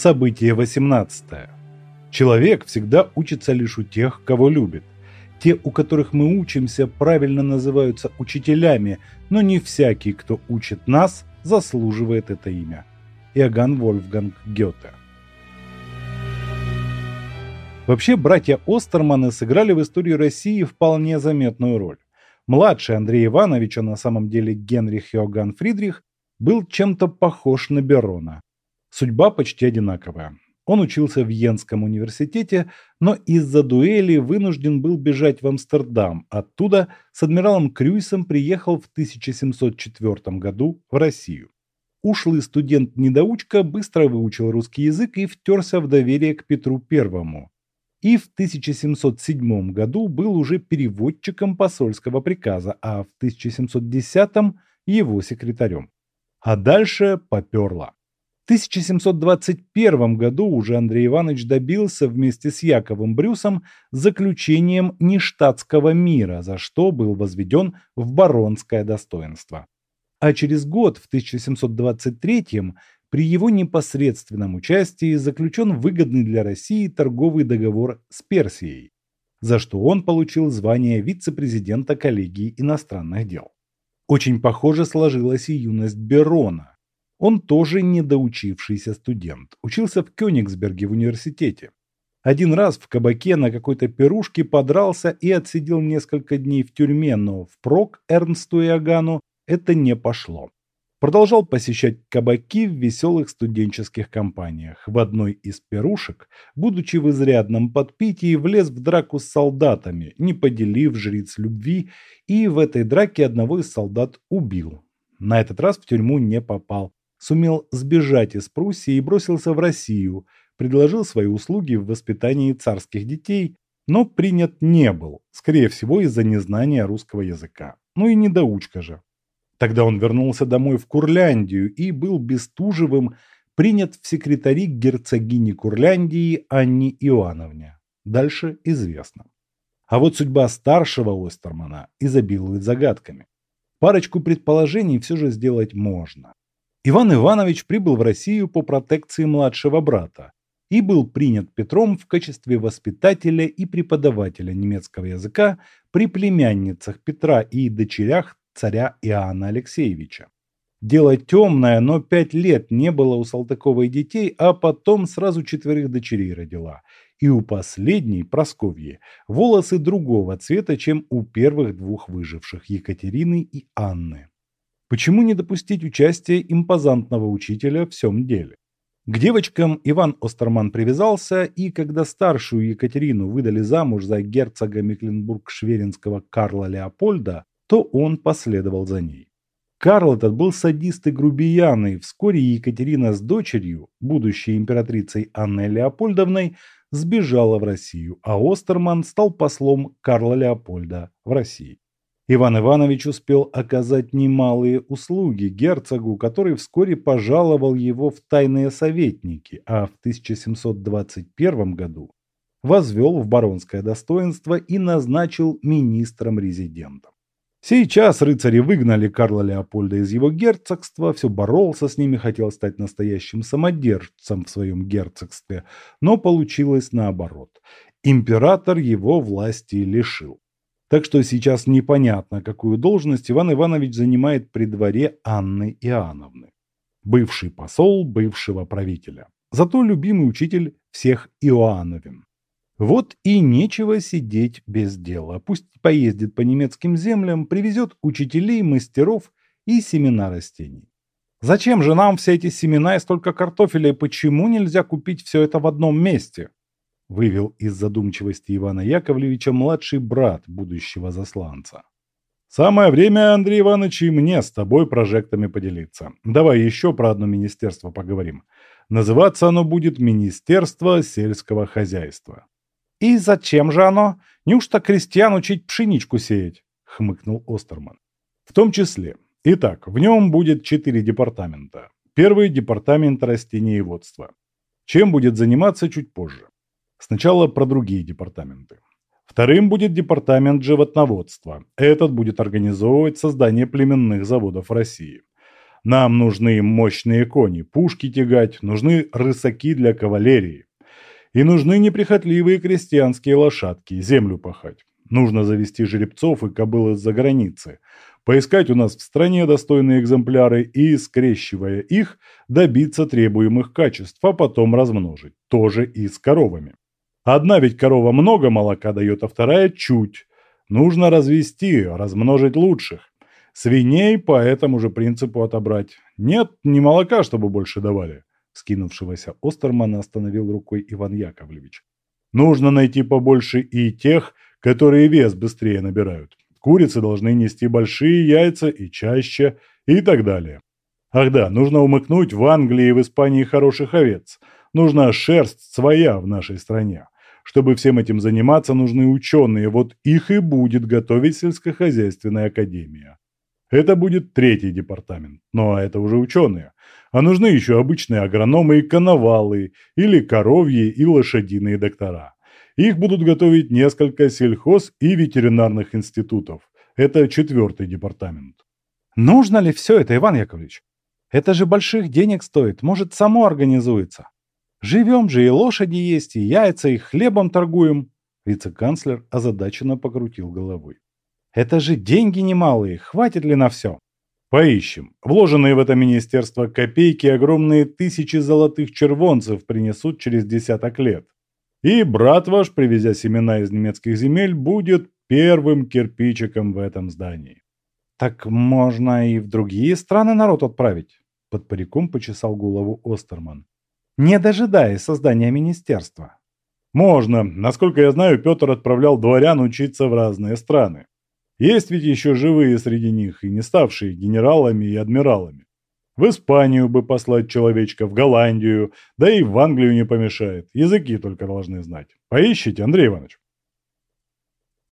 Событие 18. Человек всегда учится лишь у тех, кого любит. Те, у которых мы учимся, правильно называются учителями, но не всякий, кто учит нас, заслуживает это имя. Иоганн Вольфганг Гёте. Вообще, братья Остерманы сыграли в истории России вполне заметную роль. Младший Андрей Иванович, а на самом деле Генрих Иоганн Фридрих, был чем-то похож на Берона. Судьба почти одинаковая. Он учился в Йенском университете, но из-за дуэли вынужден был бежать в Амстердам. Оттуда с адмиралом Крюйсом приехал в 1704 году в Россию. Ушлый студент-недоучка быстро выучил русский язык и втерся в доверие к Петру Первому. И в 1707 году был уже переводчиком посольского приказа, а в 1710 его секретарем. А дальше поперло. 1721 году уже Андрей Иванович добился вместе с Яковом Брюсом заключением нештатского мира, за что был возведен в баронское достоинство. А через год, в 1723 при его непосредственном участии заключен выгодный для России торговый договор с Персией, за что он получил звание вице-президента коллегии иностранных дел. Очень похоже сложилась и юность Берона, он тоже недоучившийся студент, учился в Кёнигсберге в университете. Один раз в кабаке на какой-то пирушке подрался и отсидел несколько дней в тюрьме, но впрок Эрнсту Иоганну это не пошло. Продолжал посещать кабаки в веселых студенческих компаниях. В одной из пирушек, будучи в изрядном подпитии, влез в драку с солдатами, не поделив жриц любви, и в этой драке одного из солдат убил. На этот раз в тюрьму не попал, сумел сбежать из Пруссии и бросился в Россию, предложил свои услуги в воспитании царских детей, но принят не был, скорее всего из-за незнания русского языка. Ну и недоучка же. Тогда он вернулся домой в Курляндию и был Бестужевым принят в секретари герцогини Курляндии Анне Иоанновне. Дальше известно. А вот судьба старшего Остермана изобилует загадками. Парочку предположений все же сделать можно. Иван Иванович прибыл в Россию по протекции младшего брата и был принят Петром в качестве воспитателя и преподавателя немецкого языка при племянницах Петра и дочерях царя Иоанна Алексеевича. Дело темное, но пять лет не было у Салтыковой детей, а потом сразу четверых дочерей родила. И у последней, Просковьи, волосы другого цвета, чем у первых двух выживших Екатерины и Анны. Почему не допустить участия импозантного учителя в всем деле? К девочкам Иван Остерман привязался, и когда старшую Екатерину выдали замуж за герцога Мекленбург-Шверинского Карла Леопольда, то он последовал за ней. Карл этот был садист и грубиян, и вскоре Екатерина с дочерью, будущей императрицей Анной Леопольдовной, сбежала в Россию, а Остерман стал послом Карла Леопольда в России. Иван Иванович успел оказать немалые услуги герцогу, который вскоре пожаловал его в тайные советники, а в 1721 году возвел в баронское достоинство и назначил министром-резидентом. Сейчас рыцари выгнали Карла Леопольда из его герцогства, все боролся с ними, хотел стать настоящим самодержцем в своем герцогстве, но получилось наоборот. Император его власти лишил. Так что сейчас непонятно, какую должность Иван Иванович занимает при дворе Анны Иоанновны. Бывший посол бывшего правителя. Зато любимый учитель всех Иоанновин. Вот и нечего сидеть без дела. Пусть поездит по немецким землям, привезет учителей, мастеров и семена растений. Зачем же нам все эти семена и столько картофеля, и почему нельзя купить все это в одном месте? Вывел из задумчивости Ивана Яковлевича младший брат будущего засланца. «Самое время, Андрей Иванович, и мне с тобой прожектами поделиться. Давай еще про одно министерство поговорим. Называться оно будет Министерство сельского хозяйства». «И зачем же оно? Неужто крестьян учить пшеничку сеять?» — хмыкнул Остерман. «В том числе. Итак, в нем будет четыре департамента. Первый – департамент растениеводства. Чем будет заниматься чуть позже. Сначала про другие департаменты. Вторым будет департамент животноводства. Этот будет организовывать создание племенных заводов России. Нам нужны мощные кони, пушки тягать, нужны рысаки для кавалерии. И нужны неприхотливые крестьянские лошадки, землю пахать. Нужно завести жеребцов и кобыл из-за границы, поискать у нас в стране достойные экземпляры и, скрещивая их, добиться требуемых качеств, а потом размножить. Тоже и с коровами. Одна ведь корова много молока дает, а вторая чуть. Нужно развести, размножить лучших. Свиней по этому же принципу отобрать. Нет, не молока, чтобы больше давали. Скинувшегося Остермана остановил рукой Иван Яковлевич. Нужно найти побольше и тех, которые вес быстрее набирают. Курицы должны нести большие яйца и чаще, и так далее. Ах да, нужно умыкнуть в Англии и в Испании хороших овец. Нужна шерсть своя в нашей стране. Чтобы всем этим заниматься, нужны ученые, вот их и будет готовить сельскохозяйственная академия. Это будет третий департамент, но это уже ученые. А нужны еще обычные агрономы и коновалы, или коровьи и лошадиные доктора. Их будут готовить несколько сельхоз- и ветеринарных институтов. Это четвертый департамент. Нужно ли все это, Иван Яковлевич? Это же больших денег стоит, может, само организуется. Живем же, и лошади есть, и яйца, и хлебом торгуем. Вице-канцлер озадаченно покрутил головой. Это же деньги немалые, хватит ли на все? Поищем. Вложенные в это министерство копейки огромные тысячи золотых червонцев принесут через десяток лет. И брат ваш, привезя семена из немецких земель, будет первым кирпичиком в этом здании. Так можно и в другие страны народ отправить. Под париком почесал голову Остерман. Не дожидаясь создания министерства. Можно. Насколько я знаю, Петр отправлял дворян учиться в разные страны. Есть ведь еще живые среди них и не ставшие генералами и адмиралами. В Испанию бы послать человечка, в Голландию, да и в Англию не помешает. Языки только должны знать. Поищите, Андрей Иванович.